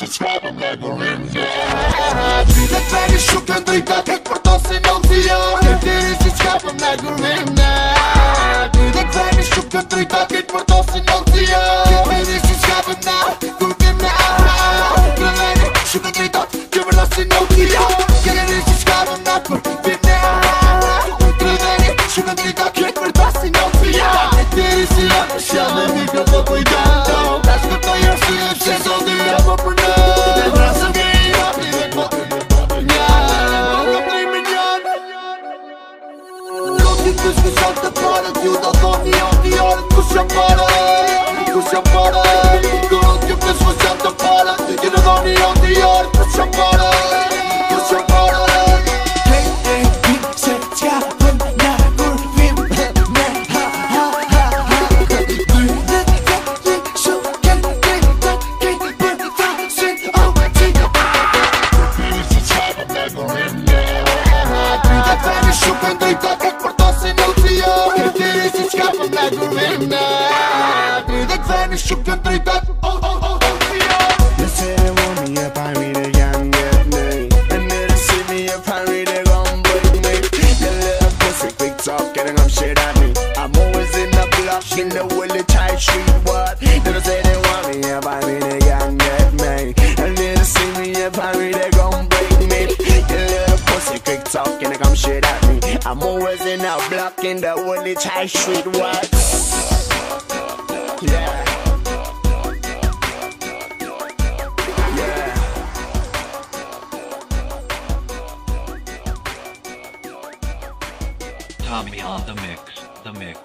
Dhe t'veni shukën drita Kek për to Kush kush jam të parët, ju do thoni jam t'i arët Kush jam parët, kush jam parët Kërët ju kush kush jam të parët Ju do thoni jam t'i dhe t'veni shukën drejta Oh, oh, oh, They say they want me I really can get me. And they see me up, I really gon' break me. The little pussy quick talk, getting up shit at me. I'm always in the block, in the willy tight street, what? They say they want me up, I really can get pussy quick talk, getting come shit at me. I'm always in the block, in the willy tight street, what? Yeah. Tommy on the mix, the mix,